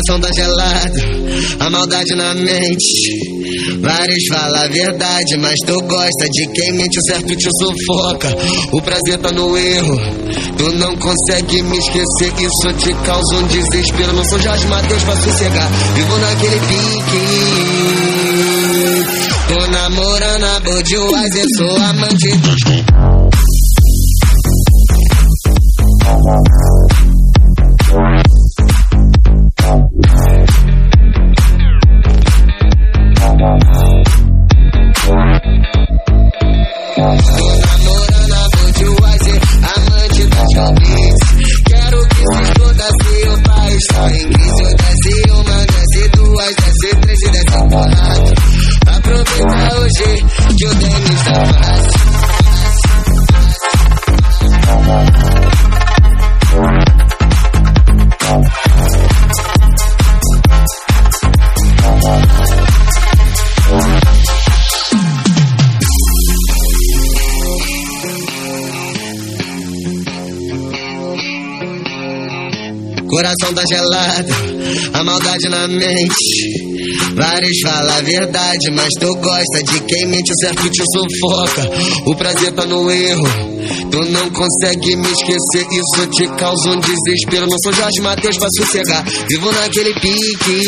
Coração tá gelado, a maldade na mente. Vários falam a verdade, mas tu gosta de quem mente, o certo te sufoca. O prazer tá no erro, tu não consegue me esquecer. Isso te causa um desespero. Não sou Jorge Matheus pra sossegar, vivo naquele pique. Tô namorando a Budweiser, sou amante gelado, a maldade na mente. Vários falam a verdade, mas tu gosta de quem mente, o certo te sufoca. O prazer tá no erro, tu não consegue me esquecer. Isso te causa um desespero. Não sou Jorge Matheus pra sossegar, vivo naquele pique.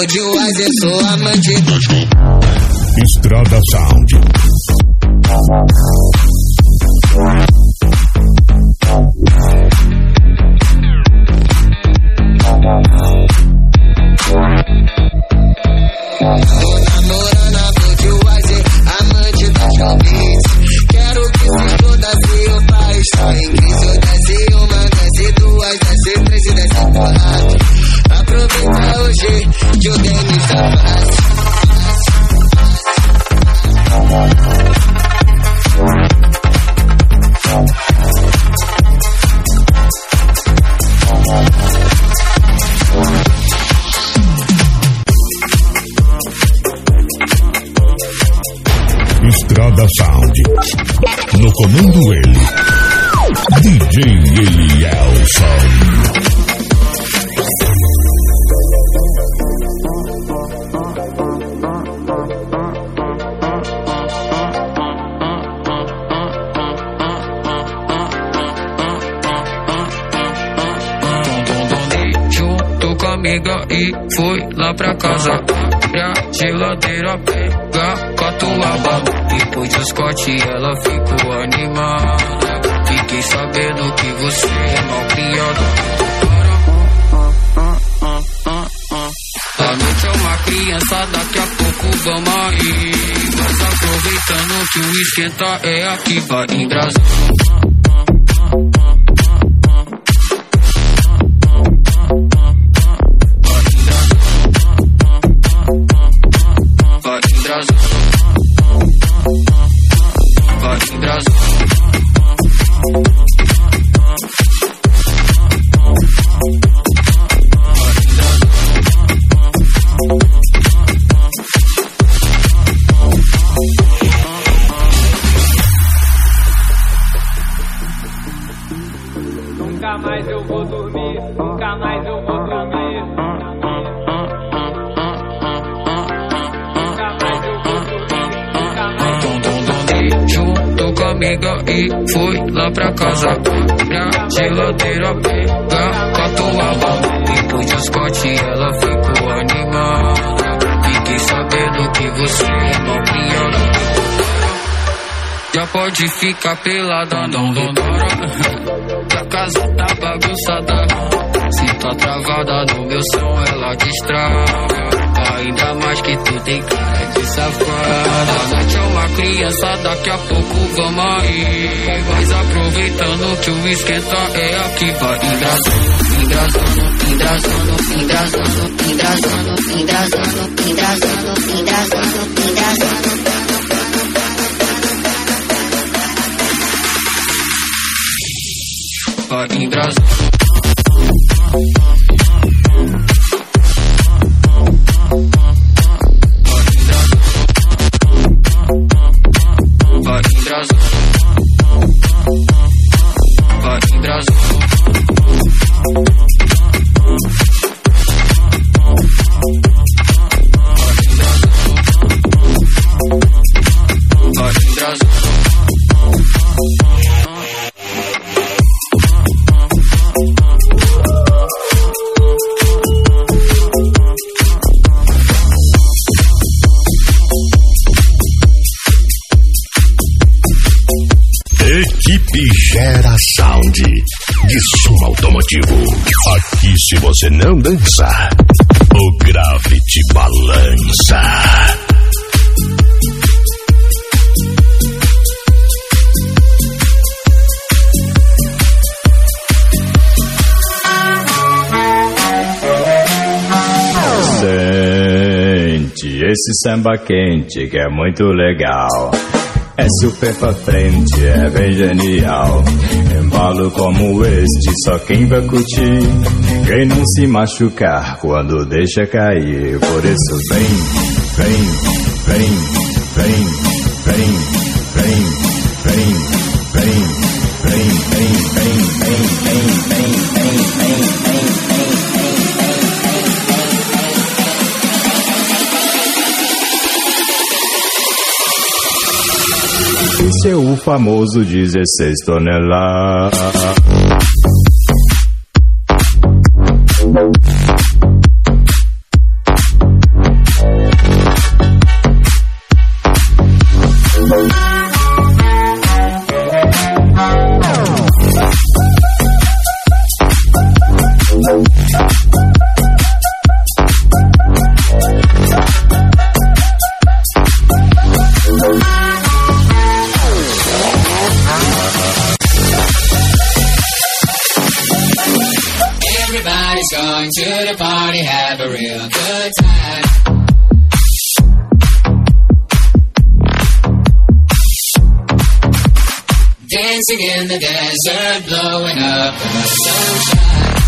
sou de Wise, eu sou amante. Do... Estrada Sound. Quero que se todas eu faça em 15 ou 10 e 1, 10 e três, 10 e 3 e You. te senta tá é aqui, vai Brasília. Criança, daqui a pouco vamos aí. Mas aproveitando que o esquenta é aqui, vai engraçando, engraçando, engraçando, engraçando, engraçando, engraçando, engraçando, engraçando, engraçando. Vai em você não dança, o grave te balança. Sente esse samba quente que é muito legal. É super pra frente, é bem genial. Embalo como este, só quem vai curtir. Quem não se machucar quando deixa cair. Por isso vem, vem, vem, vem, vem, vem, vem, vem. seu famoso 16 toneladas. In the desert, blowing up in the sunshine.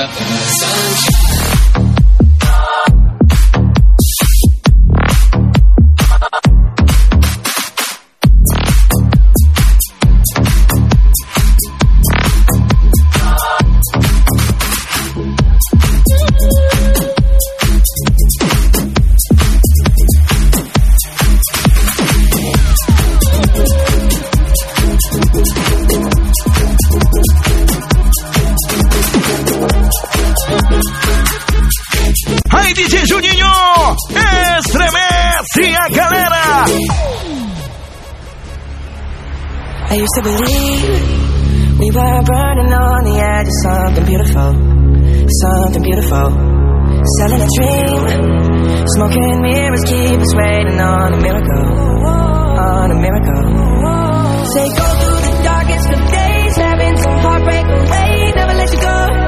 Santa DJ Juninho! Estremece a galera! I used to believe we were burning on the edge of something beautiful, something beautiful. Selling a dream, smoking mirrors keep us waiting on a miracle, on a miracle. Say go through the darkest of days, having some heartbreak away. Never let you go,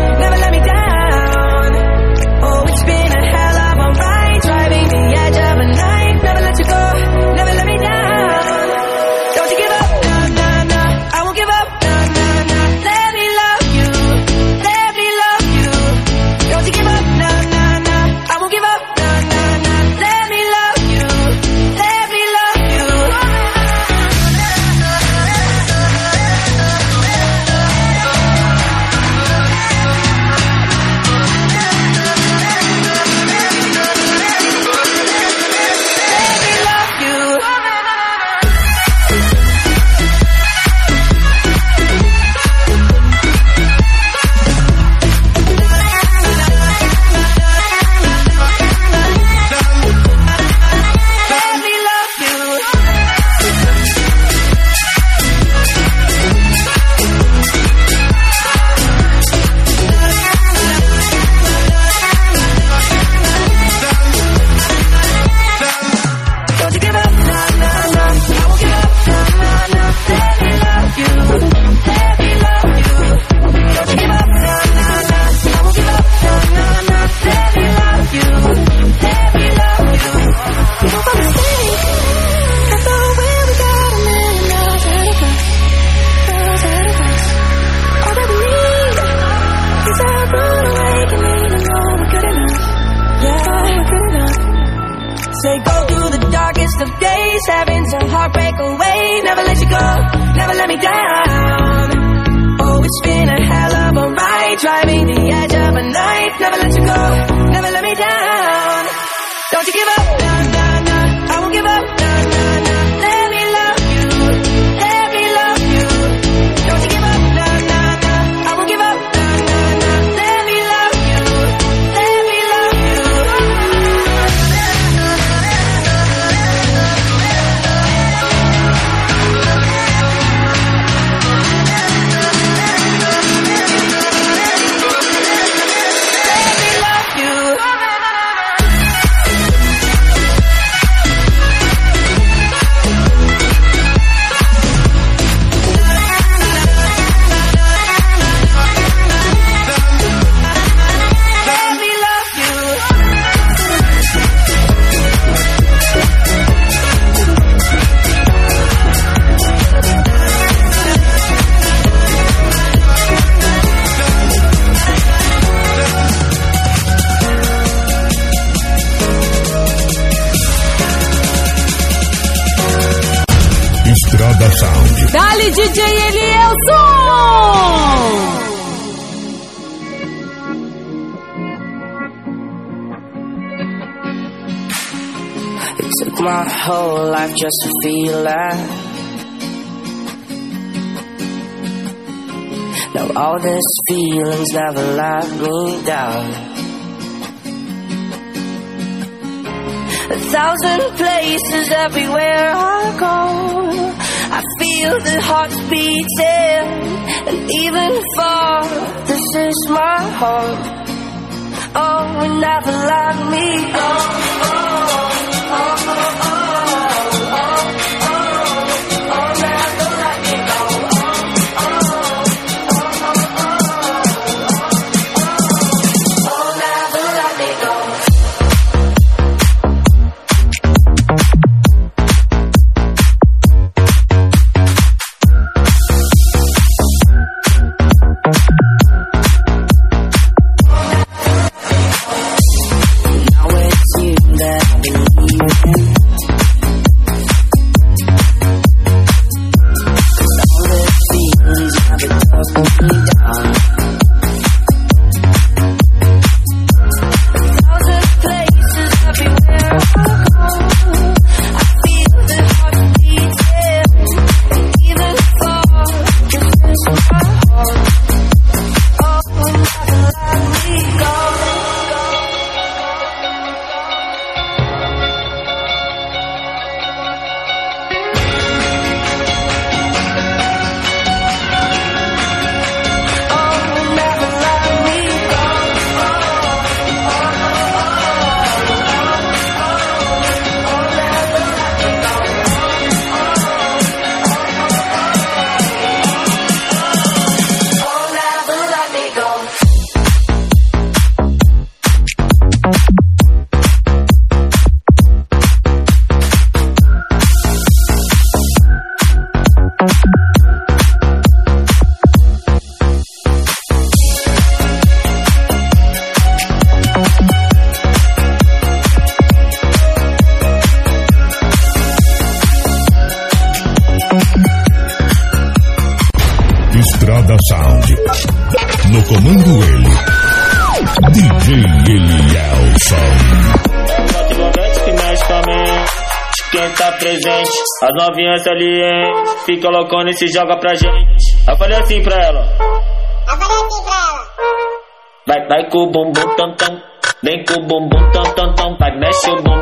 just feel alive. Now all these feelings never let me down. A thousand places everywhere I go. I feel the hearts beating, and even far, this is my home. Oh, never let me go. Now novinhas ali, hein? Fica loucona e se joga pra gente. Eu falei assim pra ela. Eu falei assim pra ela. Vai, vai com o bumbum tam tam. Vem com o bumbum tam tam tam. Vai, mexe o bumbum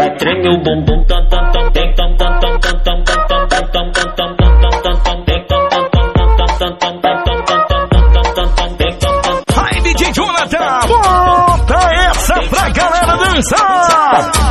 Vai, treme o bumbum tam tam tam. Vem tam tam tam tam tam tam tam tam tam tam tam tam tam tam. Vem tam tam tam tam tam tam tam. Tam tam tam tam tam tam. Vem tam tam. Vai, DJ Jonathan. Bota essa pra galera dançar.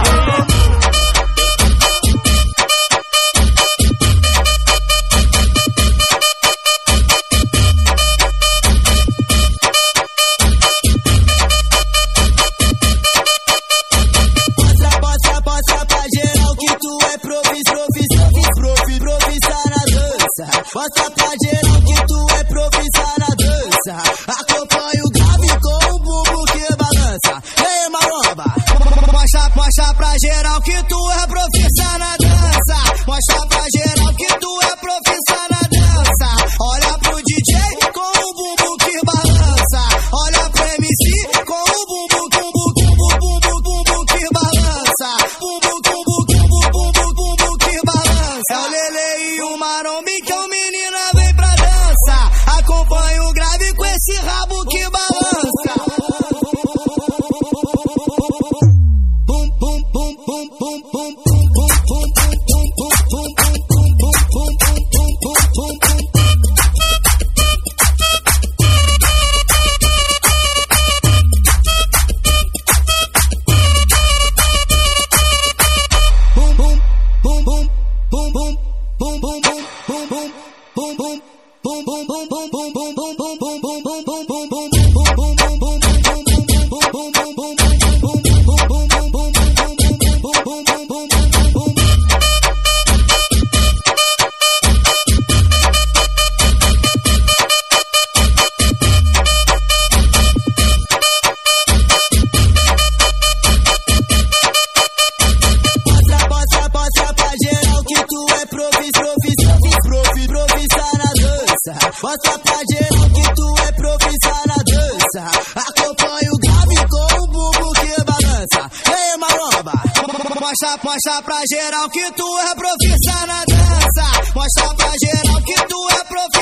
Mostra, mostra pra geral que tu é profissa na dança. Mostra pra geral que tu é profissa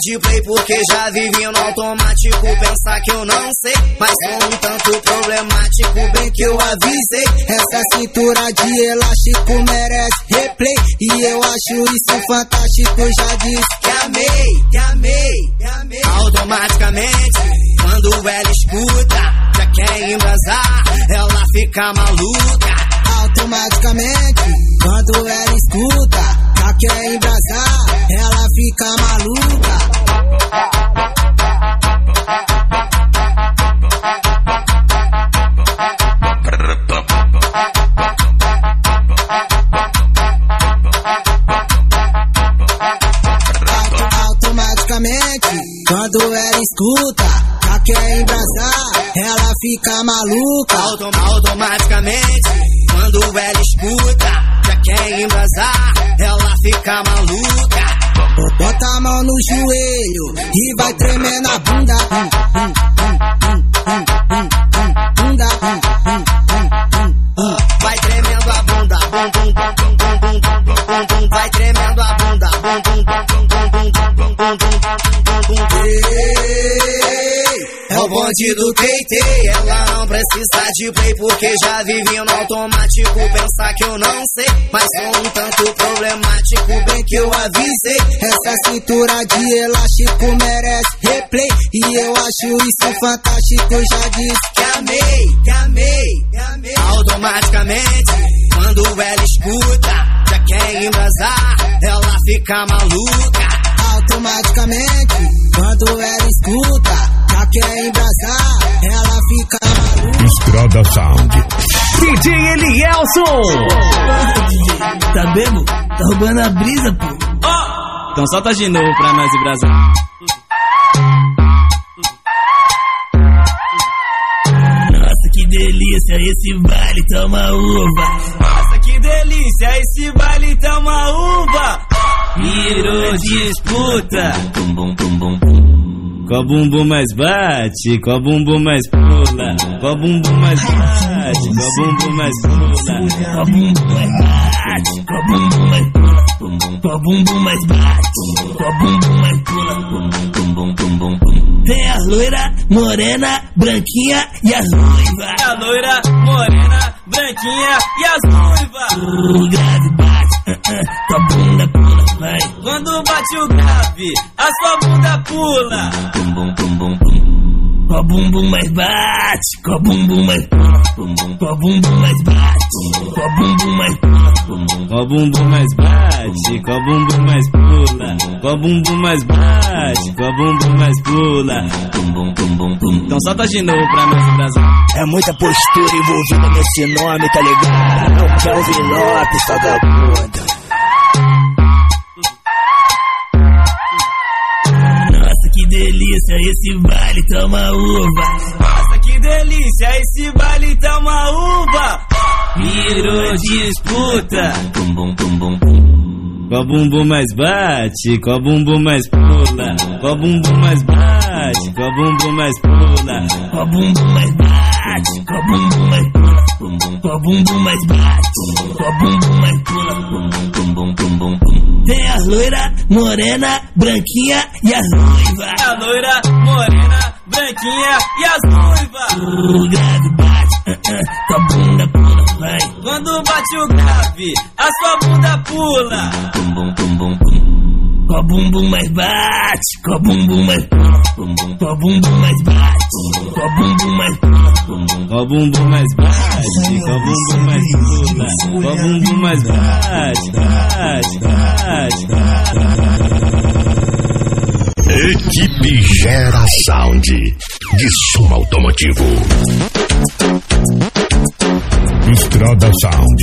de play porque já vive no automático. Pensar que eu não sei, mas com um tanto problemático, bem que eu avisei. Essa cintura de elástico merece replay e eu acho isso fantástico. Já disse que amei, que amei, que amei. Automaticamente, quando ela escuta, já quer embrasar, ela fica maluca. Automaticamente, quando ela escuta, já quer embrasar, ela fica maluca. Quando ela escuta, já quer embrasar, ela fica maluca. Autom automaticamente, quando ela escuta, já quer embrasar, ela fica maluca. Bota a mão no joelho e vai tremer na bunda. Hum, hum, hum, hum, hum, hum, hum, bunda. Hum, hum, hum, hum, hum. Vai tremendo a bunda. Bum, bum, bum, bum, bum, bum, bum, bum, bum. Vai tremendo a bunda. Bum, bum, bum, bum, bum, bum, bum, bum, bum, bum, bonde do Teitei, ela não precisa de play porque já vive no automático. Pensar que eu não sei, mas com um tanto problemático, bem que eu avisei. Essa cintura de elástico merece replay e eu acho isso fantástico. Já disse que amei, que amei, que amei. Automaticamente, quando ela escuta, já quer embrasar, ela fica maluca. Automaticamente, quando ela escuta, já quer embrasar, ela fica maluca. Estrada Sound. DJ Elielson. Tá bebo? Tá roubando a brisa, pô. Então solta de novo pra nós e Brasil. Nossa, que delícia, esse baile toma uva. Nossa, que delícia, esse baile tá uma uva. Virou disputa. Bum, bum, bum, bum, bum. Qual bumbum mais bate, qual bumbum mais pula, qual bumbum mais bate, qual bumbum mais pula. Qual bumbum mais bate, qual bumbum mais pula. Qual bumbum mais bate, qual bumbum mais pula. Tem a loira, morena, branquinha e as noivas. A loira, morena, branquinha e as noivas. O grave bate, tua bunda vai. Quando bate o grave, a sua bunda pula. Bum bum bum bum bum. Com a bumbum mais bate, com a bumbum mais bumbum, com a bumbum mais bate, com a bumbum mais bumbum, com a bumbum mais bate, com a bumbum mais pula, com a bumbum mais bate, com a bumbum mais pula. Então solta de novo pra nós atrasar. É muita postura envolvida nesse nome, tá ligado? Não é o Kelvin Lopes, vagabundo. Delícia, esse baile toma uva. Nossa, que delícia, esse baile tá uma uva. Virou disputa. Qual bumbum mais bate, qual bumbum mais pula, qual bumbum mais bate, qual bumbum mais pula. Qual bumbum mais bate, qual bumbum mais pula. com bumbum mais bate, com bumbum mais pula. Bum, bum, bum, bum, bum, bum. Tem as loira, morena, branquinha e as noivas. A loira, morena, branquinha e as noivas. O grave bate, uh, uh, com a bunda pula, vai. Quando bate o grave, a sua bunda pula. Bum, bum, bum, bum, bum. Com a bumbum mais bate, com a bumbum mais pula, bum, bum, com a bumbum mais bate, com a bumbum mais pula, bum, bum, Com o bumbum mais bate, com o bumbum mais pula. Com o bumbum mais bate, bate, bate, bate. Equipe Gera Sound de som automotivo. Estrada Sound.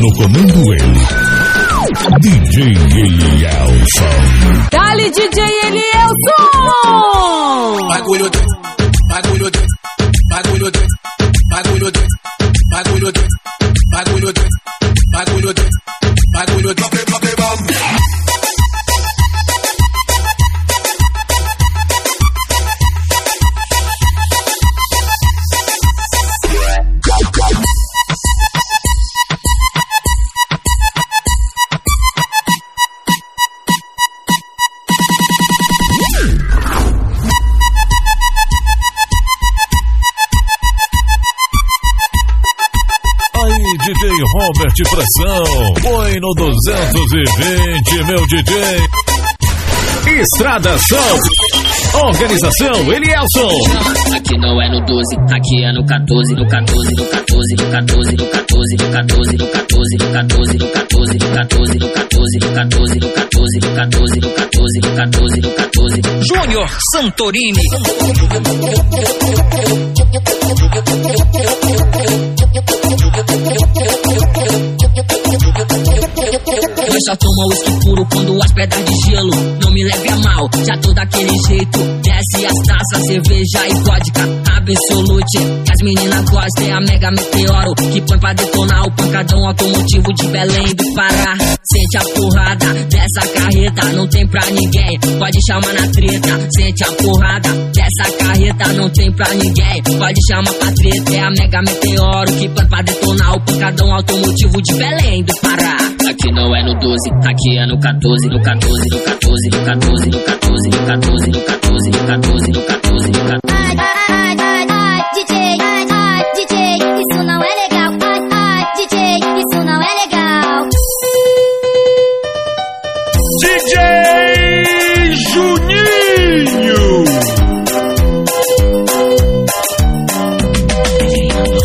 No comando ele. DJ Elielson. Dali, DJ Elielson! Bagulho doido, bagulho doido, bagulho doido, bagulho doido, bagulho doido, bagulho doido, bagulho doido, bagulho doido. Robert Pressão, põe no 220, meu DJ. Estrada Som. Organização Elielson. Aqui não é no 12, aqui é no 14, no 14, no 14, no 14, no 14, no 14, no 14, no 14, no 14, no 14, no 14, no 14, no 14, no 14, no 14, no 14, no 14. Júnior Santorini. Só tomo uísque puro quando as pedras de gelo Não me leve a mal, já tô daquele jeito Desce as taças, cerveja e vodka Absolute, que as meninas gostam É a Mega Meteoro, que põe pra detonar O pancadão automotivo de Belém do Pará. Sente a porrada dessa carreta Não tem pra ninguém, pode chamar na treta Sente a porrada dessa carreta Não tem pra ninguém, pode chamar pra treta É a Mega Meteoro, que põe pra detonar O pancadão automotivo de Belém do Pará Aqui não é no 12, aqui é no 14, no 14, no 14, no 14, no 14, no 14, no 14, no 14, no 14, no 14. Ai, ai, ai, ai, DJ, ai, ai, DJ, isso não é legal. Ai, ai, DJ, isso não é legal. DJ Juninho.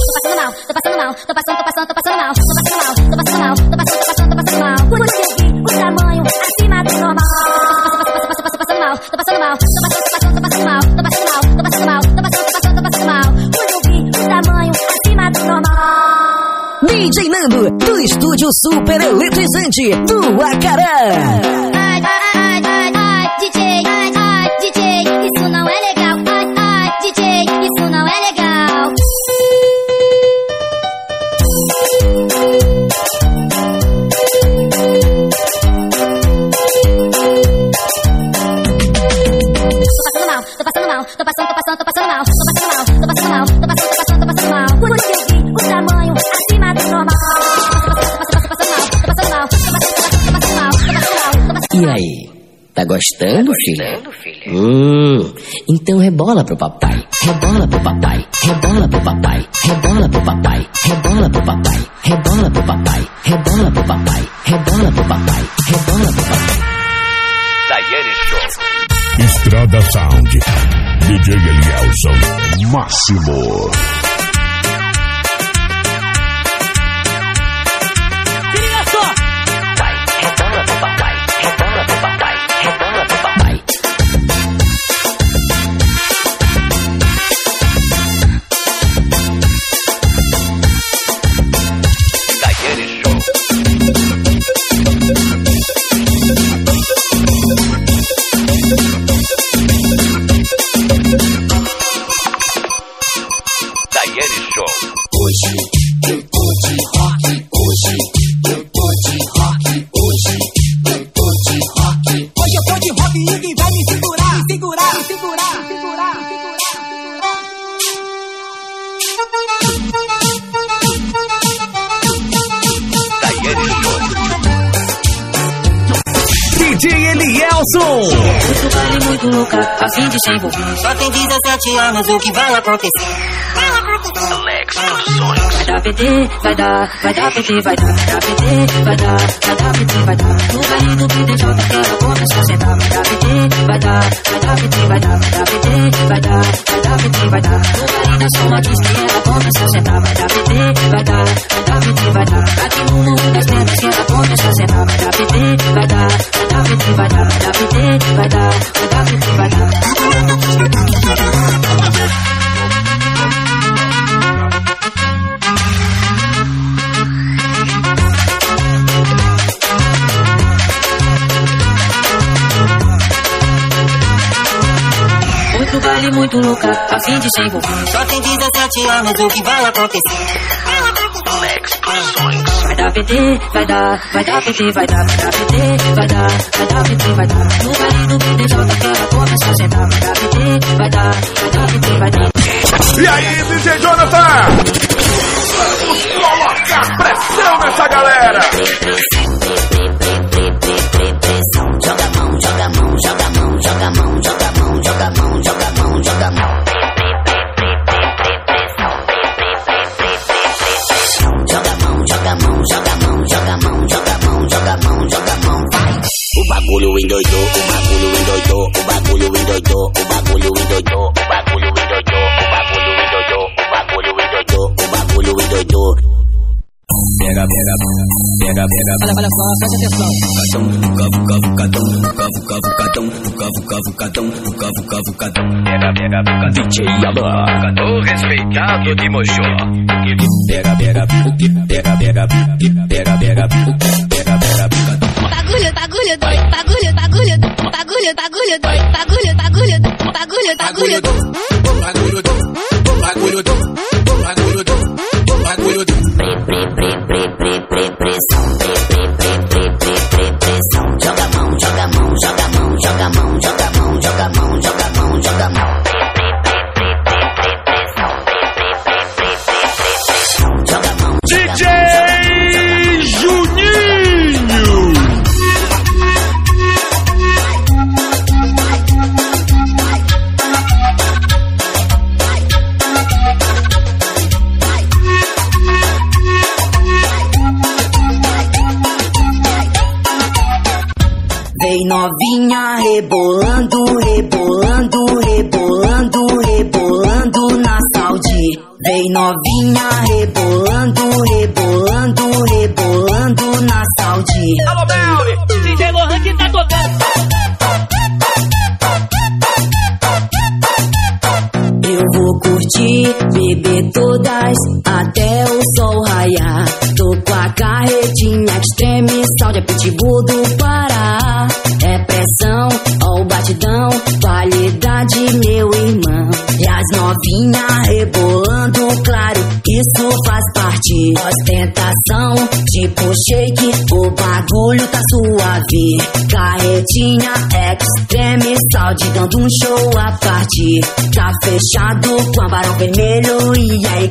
Tô passando mal, tô passando mal, tô passando, tô passando, tô passando mal, tô passando mal, super eletrizante do Acará. Gostando, filha? Hum, então rebola pro papai, rebola pro papai, rebola pro papai, rebola pro papai, rebola pro papai, rebola pro papai, rebola pro papai, rebola pro papai, rebola pro papai. Daiane Show. Estrada Sound. DJ Elielson. Máximo. 17 anos, o que vai acontecer? Alex Produções. Vai dar PT, vai dar, vai dar PT, vai dar, vai dar PT, vai dar, vai dar PT, vai dar. No baile do PDJ que ela começou a sentar. Vai dar PT, vai dar, vai dar PT, vai dar, vai dar PT, vai dar, vai dar PT, vai dar. No baile da soma diz que ela começou a sentar. Vai dar PT, vai dar, vai dar PT, vai dar. Aqui no mundo das tendas que ela começou a sentar. Vai dar PT, vai dar, vai dar PT, vai dar, vai dar PT, vai dar, vai dar PT, vai dar. Muito louca, a fim de se envolver. Só tem 17 anos, o que vai acontecer? Produções. Vai dar PT, vai dar, vai dar PT, vai dar, vai dar PT, vai dar, vai dar PT, vai dar. No baile do PDJ que ela começou a sentar. Vai dar PT, vai dar, vai dar PT, vai dar. E aí, DJ Jonathan? Vamos colocar pressão nessa galera! endoidou, o bagulho endoidou, o bagulho endoidou, o bagulho endoidou, o bagulho endoidou, o bagulho endoidou, o bagulho endoidou, o bagulho endoidou. Pega, pega, pega, pega. Olha, olha só, presta atenção. Catão, vuca, vuca, vucatão, vuca, vuca, vucatão, vuca, vuca, vucatão, vuca, vuca, vucatão. Pega, pega, vuca, DJ Yaba. Catão respeitado de Mojó. Pega, pega, pega, pega, pega, pega, pega, pega, Bagulho, bagulho doido, bagulho, bagulho, bagulho, bagulho doido, bagulho, bagulho, bagulho, bagulho doido. Bagulho do, bagulho do,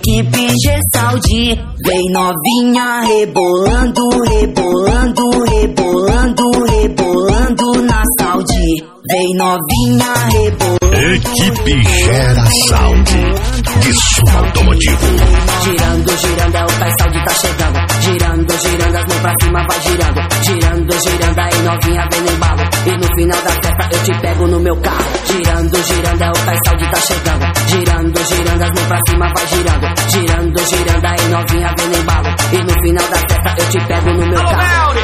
equipe G-Saudi. Vem novinha rebolando, rebolando, rebolando, rebolando na Saudi. Vem novinha rebolando. Equipe Gera Sound de som automotivo. Girando, girando, é o Tais Saudi tá chegando. Girando, girando, as mãos pra cima vai girando. Girando, girando, aí novinha vem no embalo. E no final da festa eu te pego no meu carro. Girando, girando, é o chegando. Girando, as mãos pra cima vai girando. Girando, girando, aí novinha vem no embalo. E no final da festa eu te pego no meu carro.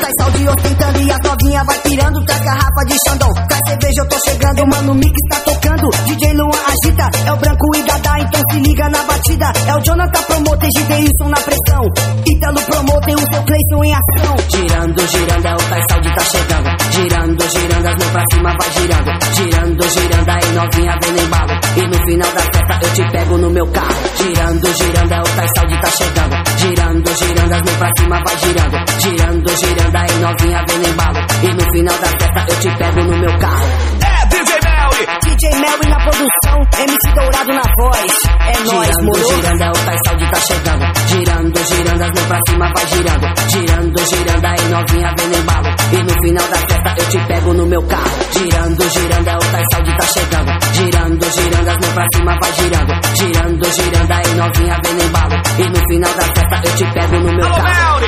Sai saúde ostentando e as novinha vai pirando Traz garrafa de Xandão, cerveja eu tô chegando Mano, o mix tá tocando, DJ Luan agita É o branco e Dada, então se liga na batida. É o Jonathan Promoter, Gideilson na pressão. Ítalo Promoter, o seu Cleison em ação. Girando, girando, é o Saúde tá chegando. Girando, girando, as mãos pra cima vai girando. Girando, girando, aí novinha vem no embalo. E no final da festa eu te pego no meu carro. Girando, girando, é o Saúde tá chegando. Girando, girando, as mãos pra cima vai girando. Girando, girando, aí novinha vem no embalo. E no final da festa eu te pego no meu carro É DJ Mel DJ Melvin na produção, MC Dourado na voz. É nóis, Girando, moro? girando, é o Taisal tá chegando. Girando, girando, as mãos pra cima vai girando. Girando, girando, aí novinha vem no embalo. E no final da festa eu te pego no meu carro. Girando, girando, é o Taisal tá chegando. Girando, girando, as mãos pra cima vai girando. Girando, girando, aí novinha vem no embalo. E no final da festa eu te pego no meu carro.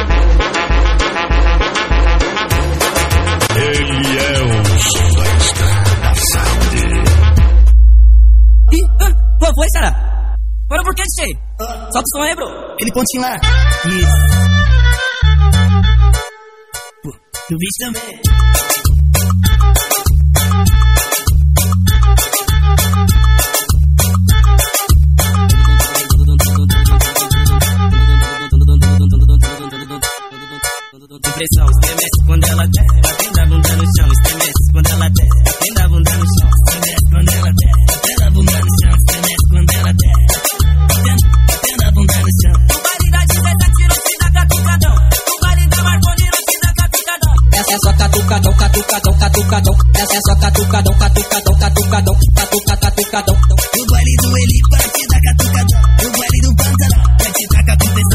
Ele é o som da. Ih, ah, qual foi, Sara? Para por que, Tchê? Só que o som aí, bro. Aquele pontinho lá. Isso. Pô, eu vi também. Impressão, estremece quando ela desce, catucadão, catucadão. Essa é só catucadão, catucadão, catucadão, catuca, catucadão. No baile do Eli, pra te dar catucadão. No baile do Pantanal, pra te dar catucadão.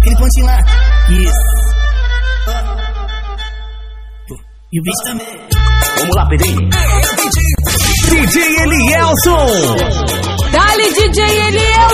Aquele pontinho lá. Isso. E o bicho também. Vamos lá, Pedrinho. DJ Elielson. Dali DJ Elielson!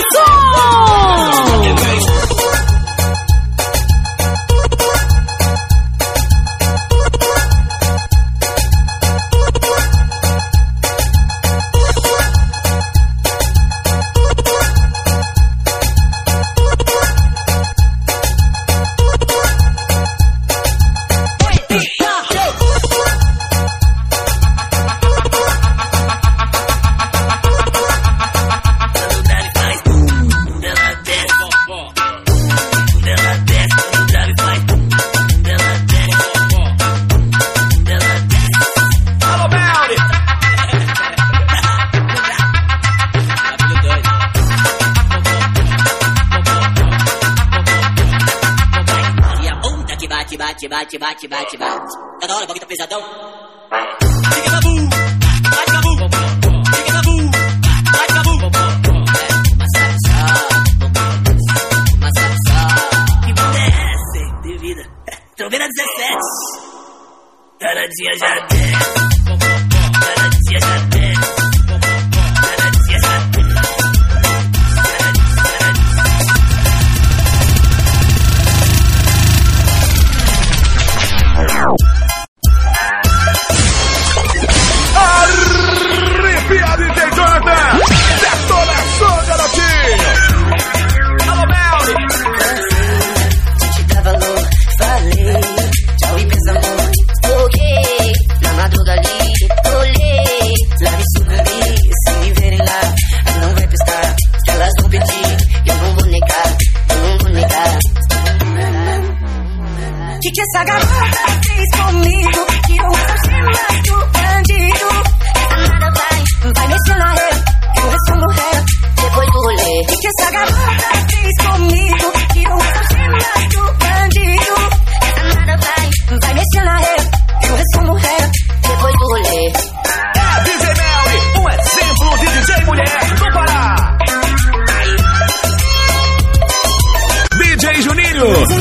DJ Juninho.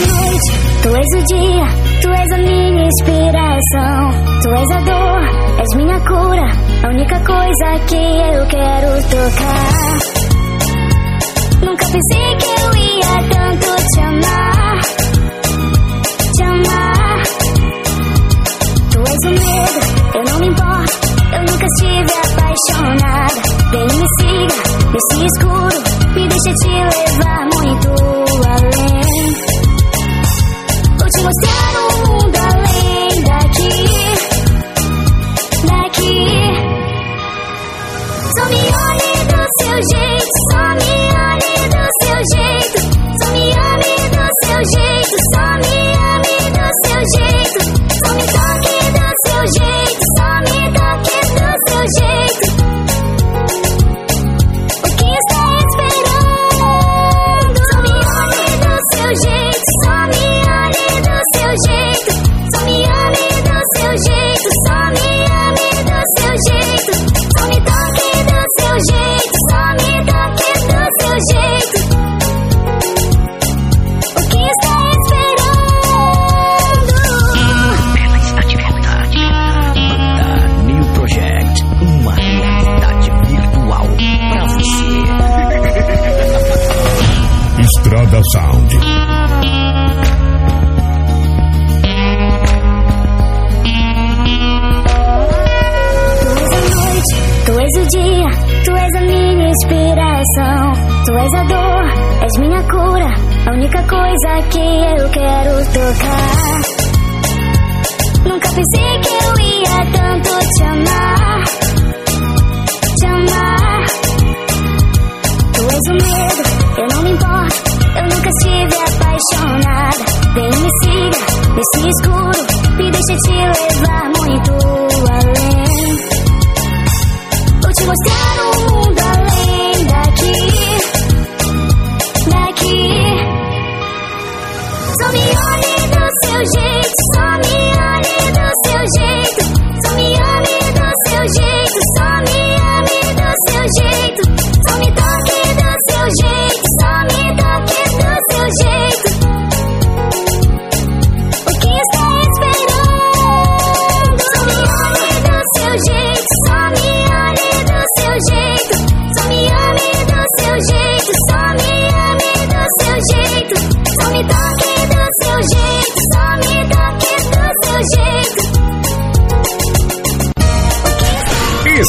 Tu és o dia, tu és a minha inspiração. Tu és a dor, és minha cura. A única coisa que eu quero tocar. Nunca pensei que eu ia tanto te amar. Te amar. Tu és o medo, eu não me importo. Eu nunca estive apaixonada. Vem me siga nesse escuro. Me deixa te levar muito além. Vou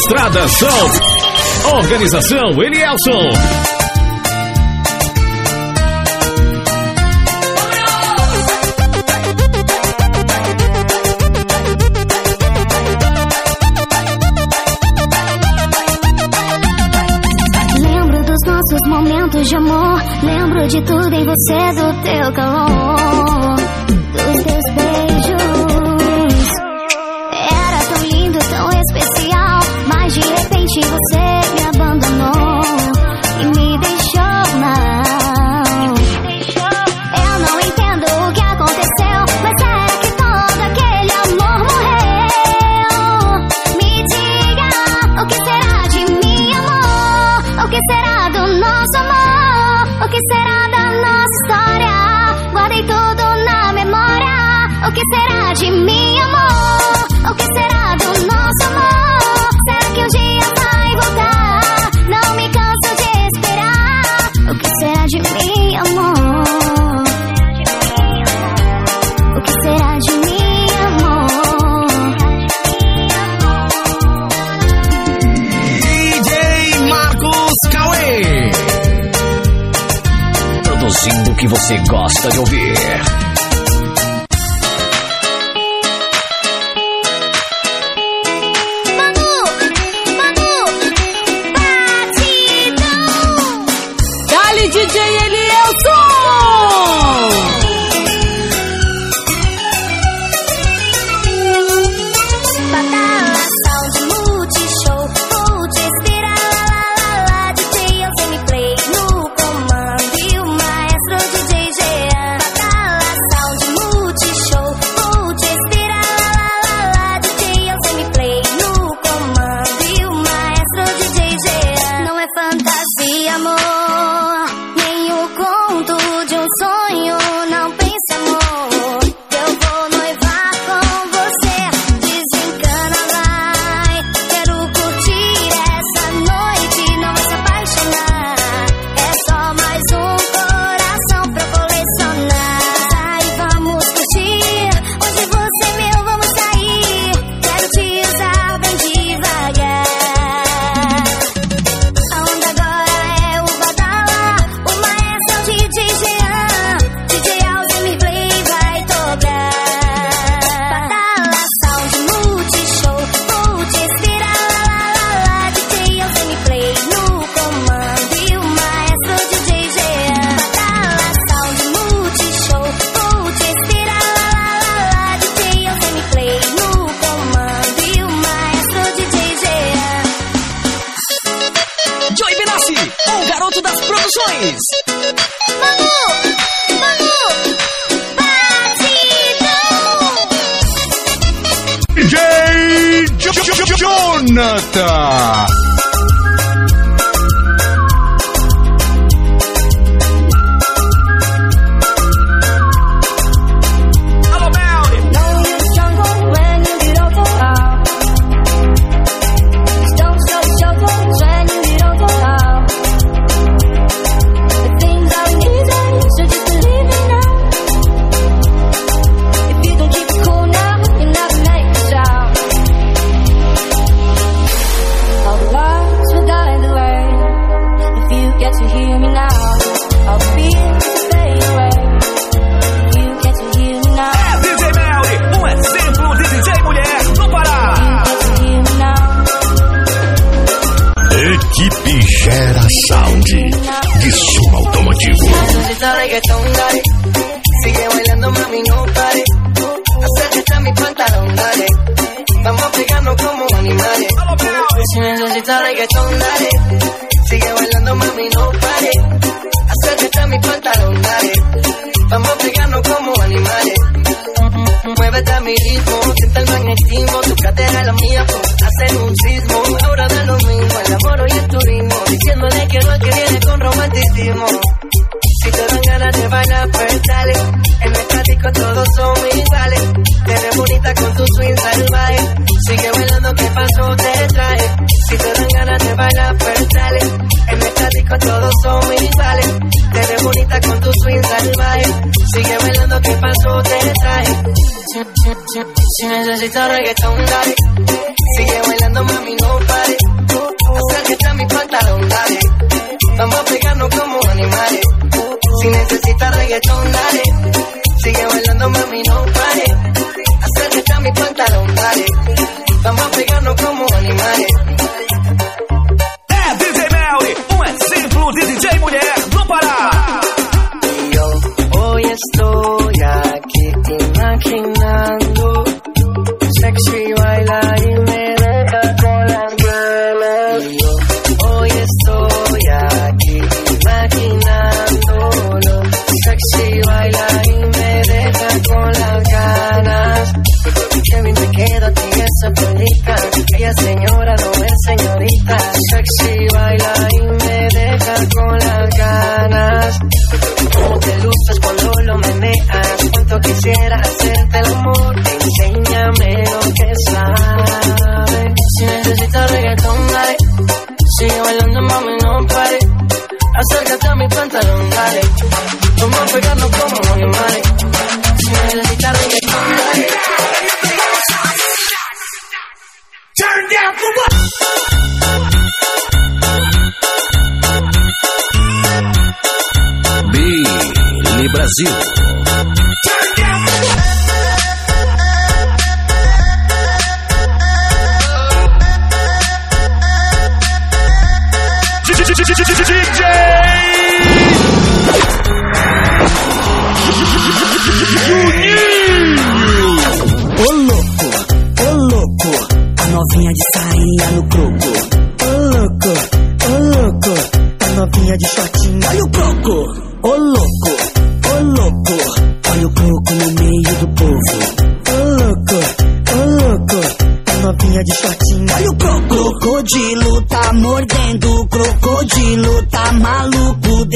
Estrada Show. Organização Elielson. Lembro dos nossos momentos de amor. Lembro de tudo em você, do teu calor. Sigue bailando, mami, no pare. Acércate a mi pantalón, dale. Vamos a pegarnos como animales. Muévete a mi ritmo, siente el magnetismo. Tu cadera la mía, hacen un sismo. Ahora da lo mismo, el amor y el turismo. Diciéndole que no que viene con romanticismo. todos son iguales. Te ves bonita con tu swing salvaje. Sigue bailando que pasó te traje. Si necesitas reggaetón, dale. Sigue bailando, mami, no pare. Acércate a mi pantalón, dale. Vamos a pegarnos como animales. Si necesitas reggaetón, dale. Sigue bailando, mami, no pare. Acércate a mi pantalón, dale. Vamos a pegarnos como animales. Inclusive de DJ Mulher do Pará. Y yo hoy estoy aquí imaginando sexy baila pantalón, vale. Vamos a pegarnos como animales. Si necesitas reggaetón, dale. Turn down for what? Bili Brasil. DJ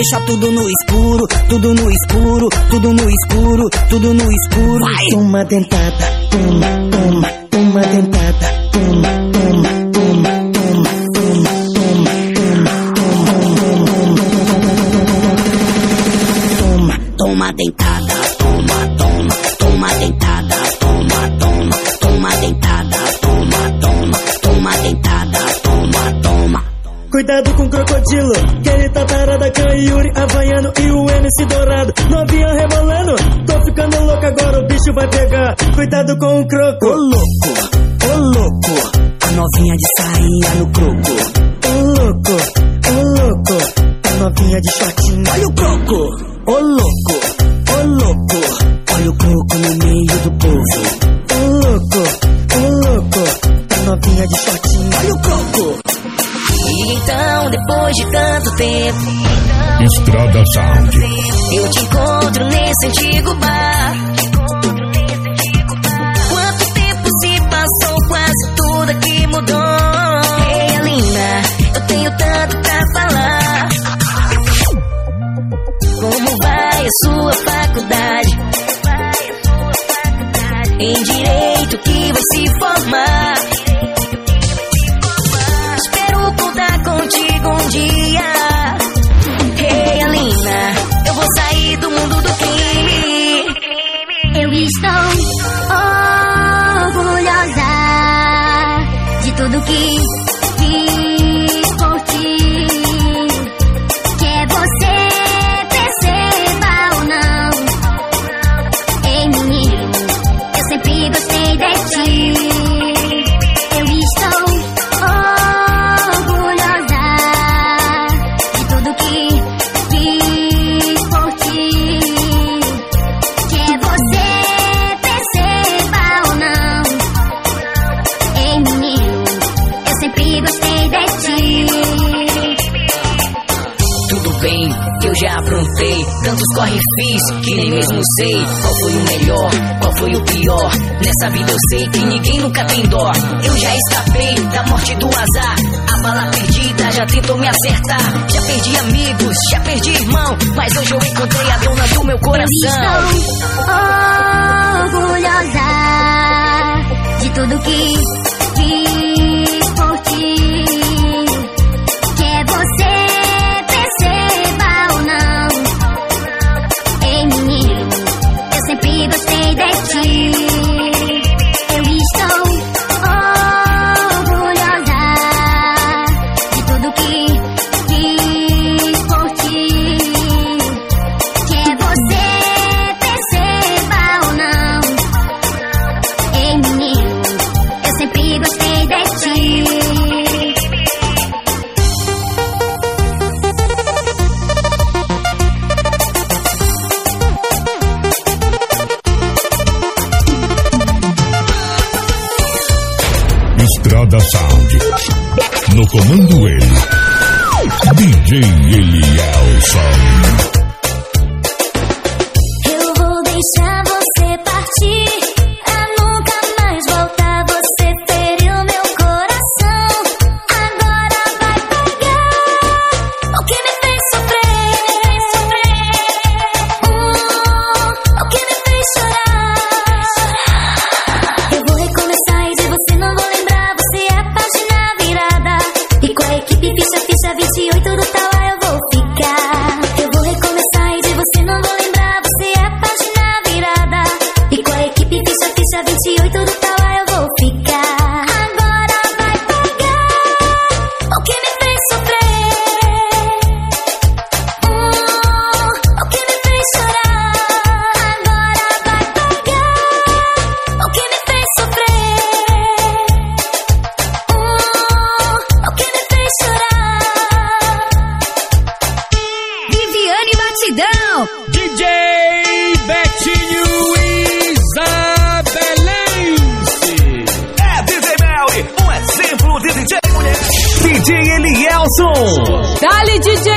deixa tudo no escuro, tudo no escuro, tudo no escuro, tudo no escuro. Vai. uma dentada, uma, uma, uma dentada. vai pegar. Cuidado com o croco. Ô louco, ô louco, a novinha de saia no croco. nem mesmo sei qual foi o melhor, qual foi o pior. Nessa vida eu sei que ninguém nunca tem dó. Eu já escapei da morte do azar. A bala perdida já tentou me acertar. Já perdi amigos, já perdi irmão. Mas hoje eu encontrei a dona do meu coração. Estou orgulhosa de tudo que Did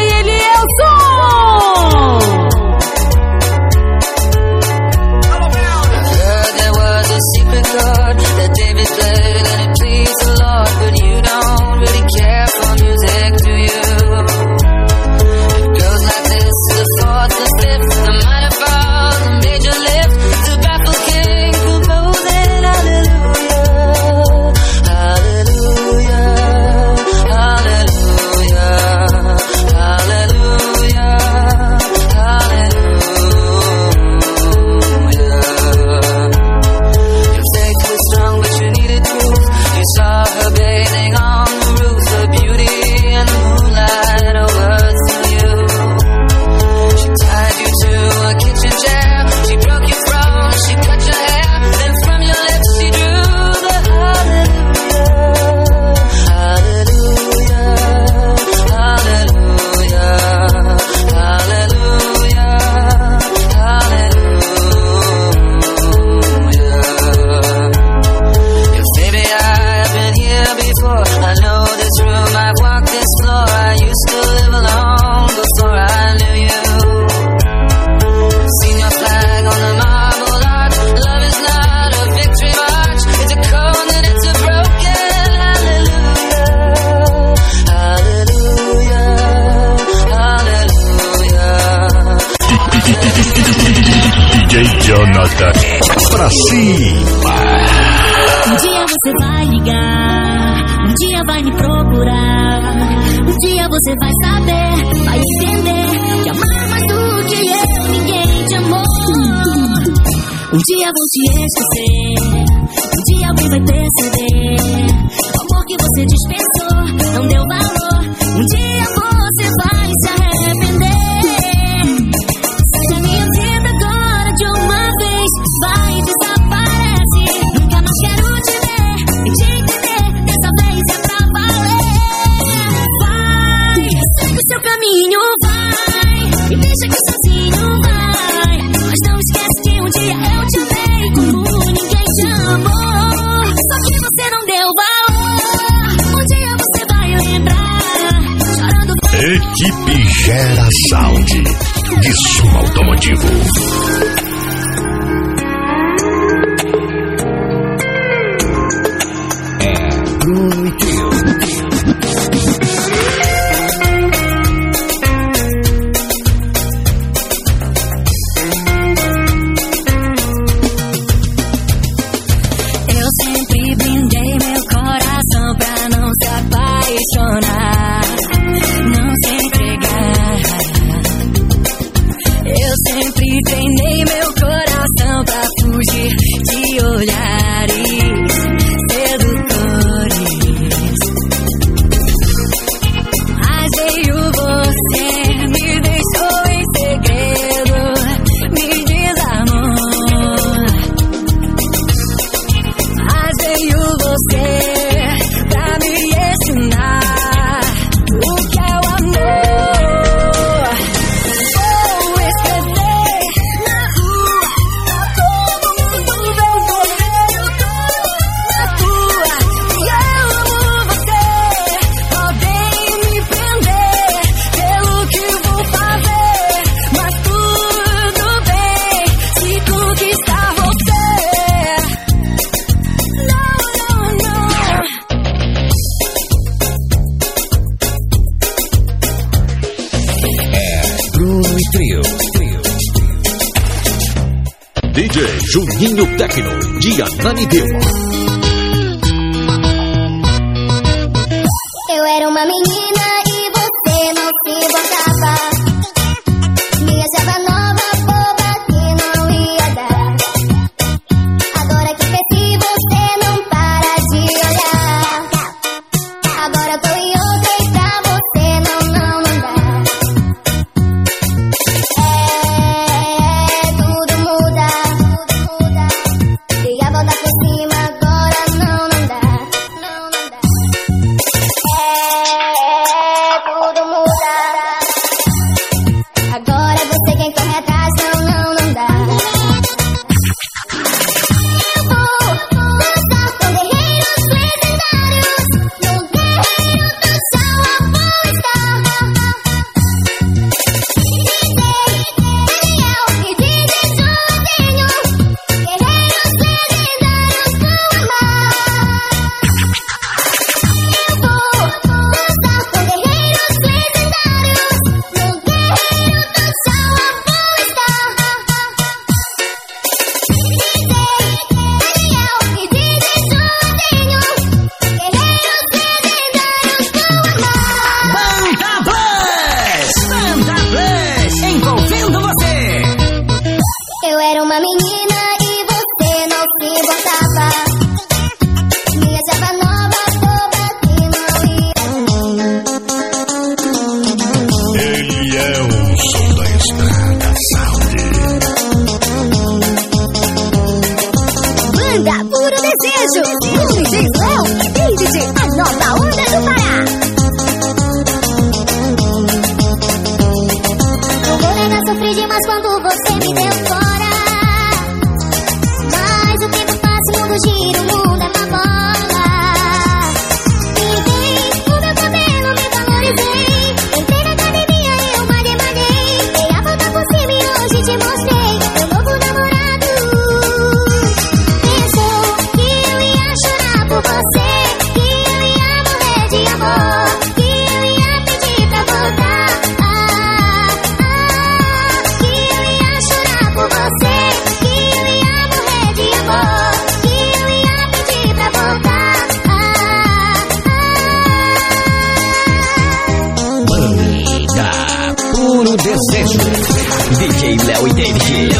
Léo e David.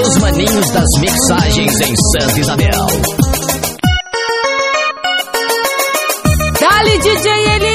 Os maninhos das mixagens em Santa Isabel. Dali, DJ Eli!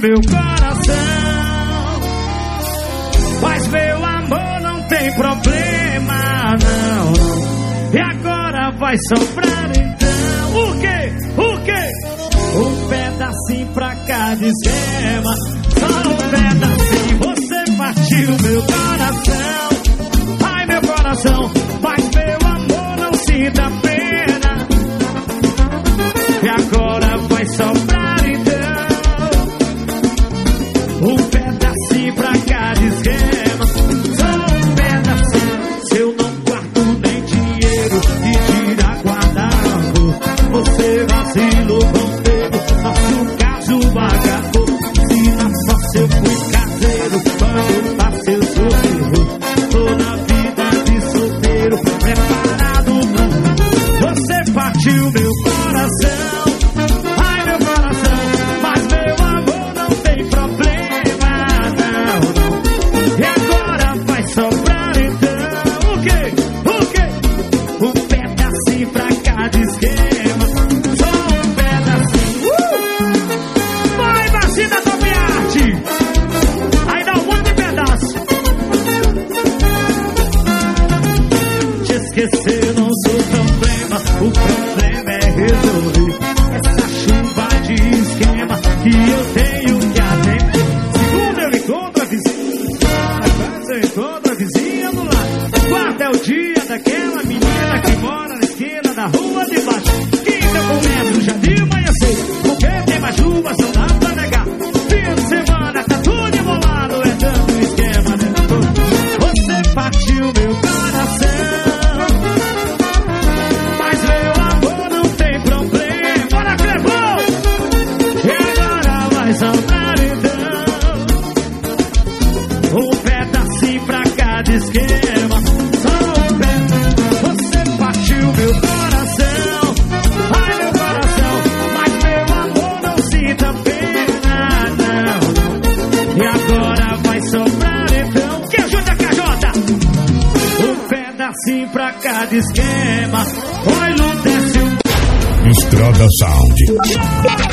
meu coração. Mas meu amor não tem problema, não. E agora vai sofrer então. O quê? O quê? Um pedacinho pra cá de cima. Só um pedacinho. Você partiu meu coração. Ai, meu coração. Mas meu amor não se dá pena. E agora vai sofrer.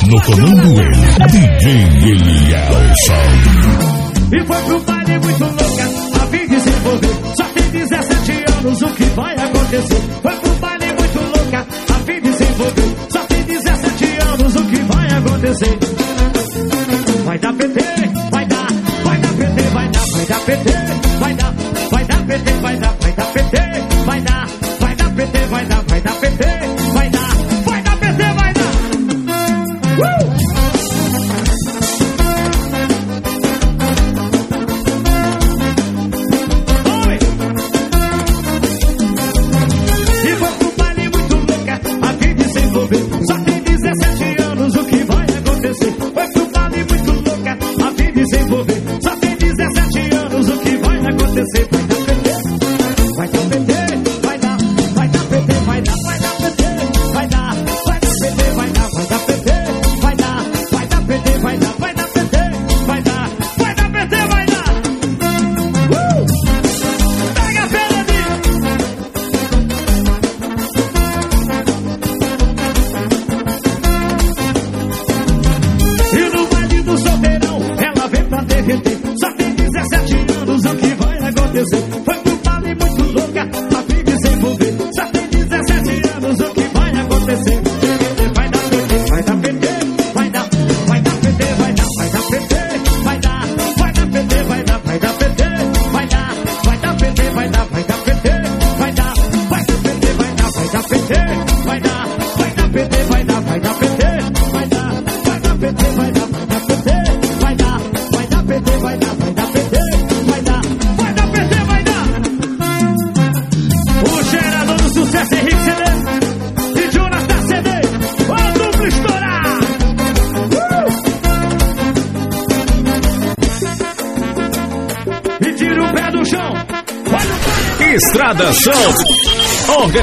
No comando é ele, DJ Eliel E foi pro baile muito louca, a fim de se envolver. Só tem 17 anos, o que vai acontecer? Foi pro baile muito louca, a fim de se envolver. Só tem 17 anos, o que vai acontecer? Vai dar PT, vai dar, vai dar PT, vai dar, vai dar PT, vai dar, vai dar PT, vai dar, vai dar PT, vai dar, vai dar PT, vai dar.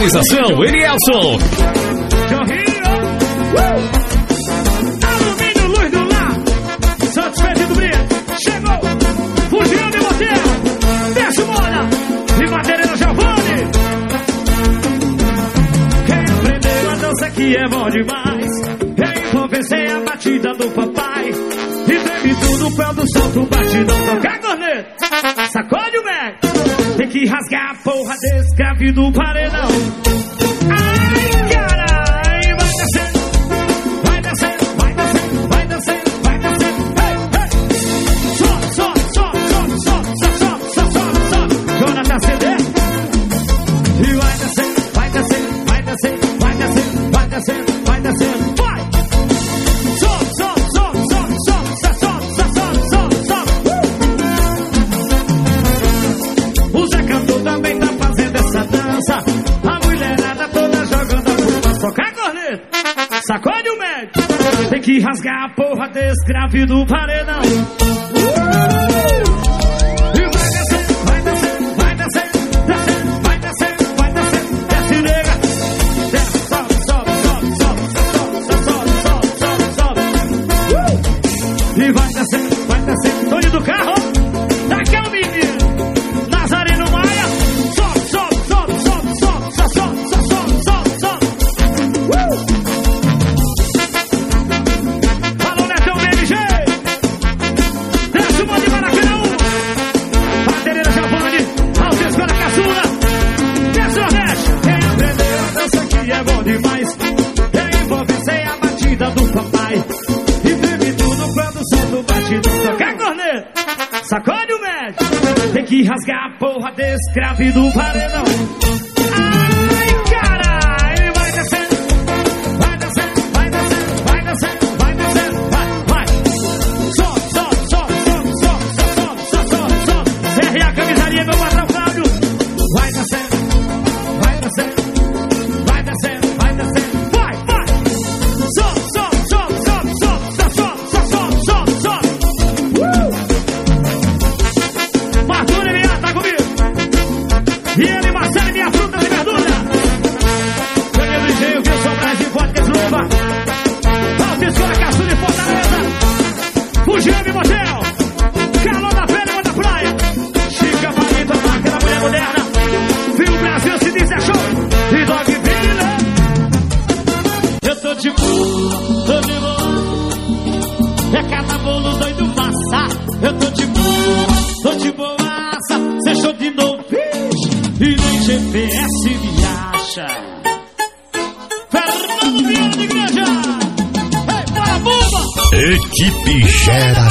Realização Elielson. Jorrinho. Alumínio Luz do Lar. Santos Pedro do Brito. Chegou. Fugiu de você. Desce Moura. E Madeira Giovanni. Quem aprendeu a dança que é bom demais. Quem convencer a batida do papai. E treme tudo quando salto o batidão. Toca, Corneiro que rasgar a porra desse grave do paredão. Rasgar a porra desse grave do paredão.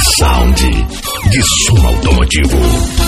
Sound de som automotivo.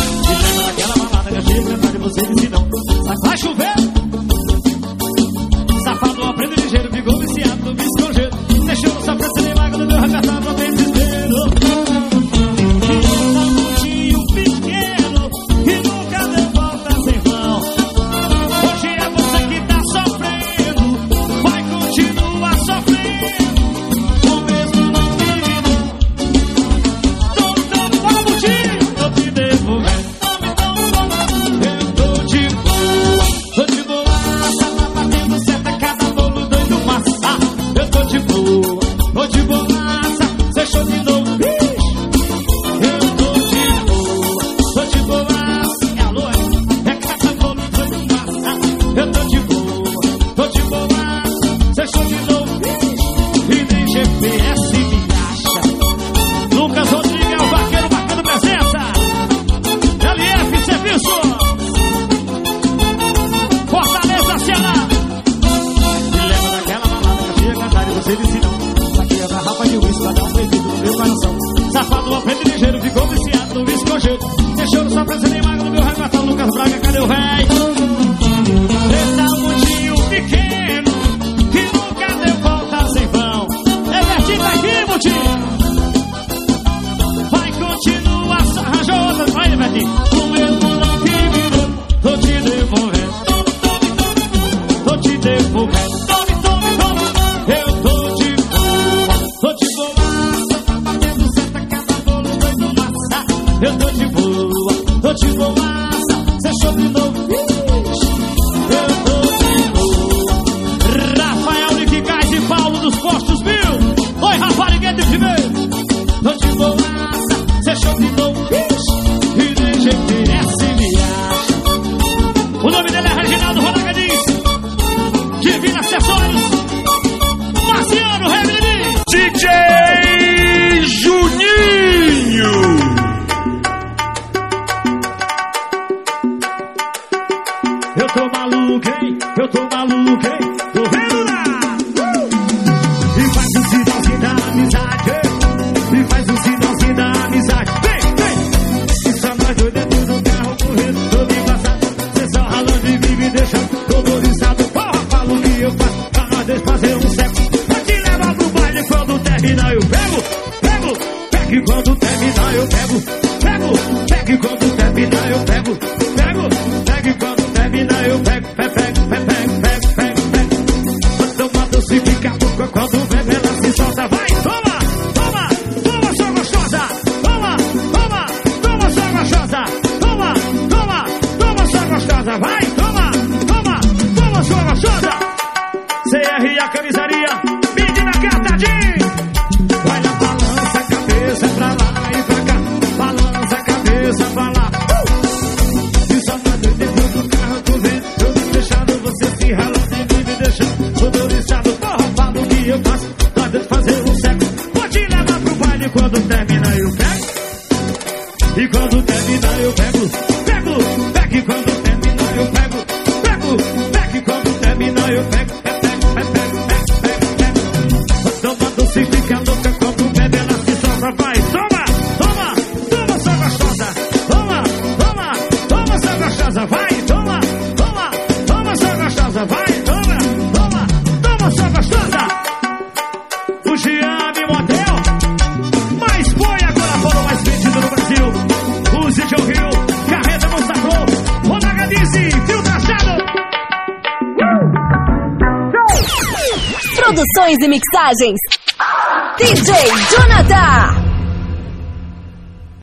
Produções